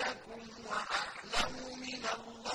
لكم وأعلم من الله